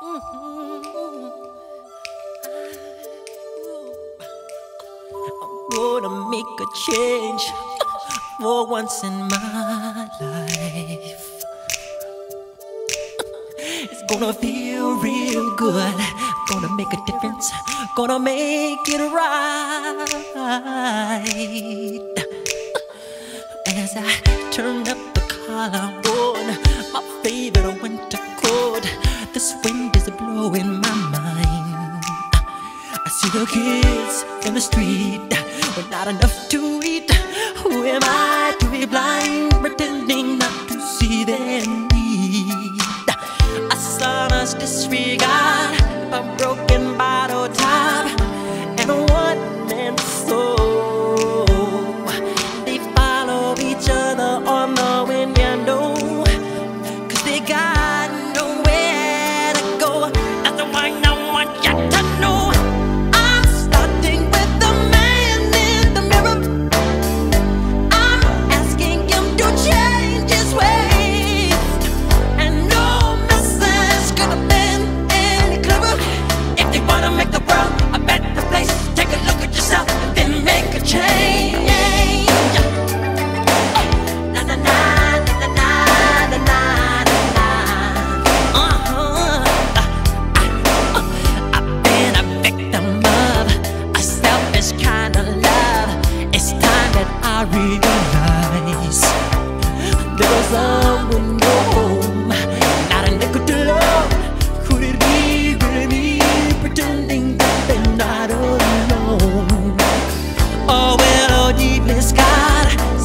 i Wanna make a change for once in my life. It's gonna feel real good. Gonna make a difference. Gonna make it right. As I turn up the collar on my favorite. This wind is blowing my mind. I see the kids in the street with not enough to eat. Who am I to be blind, pretending not to see them? want you to know.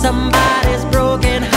somebody's broken heart.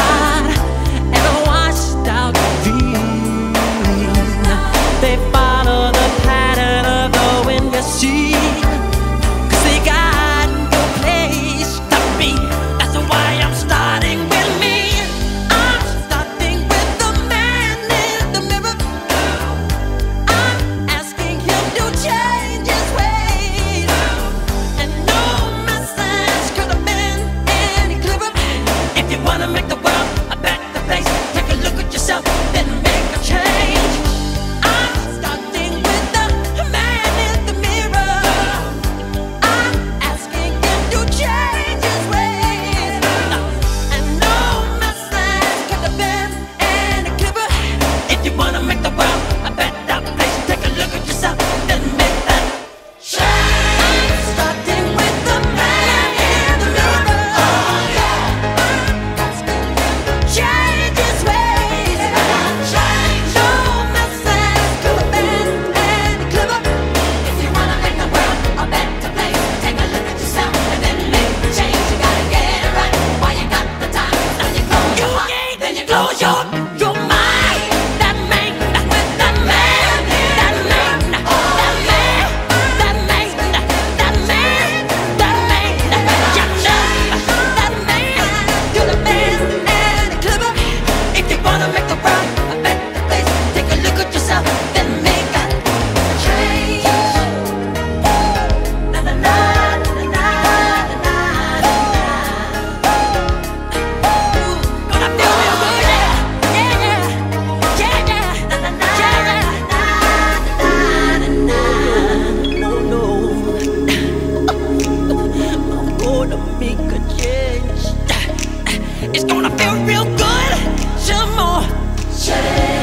It's gonna feel real good. Some more. Shut.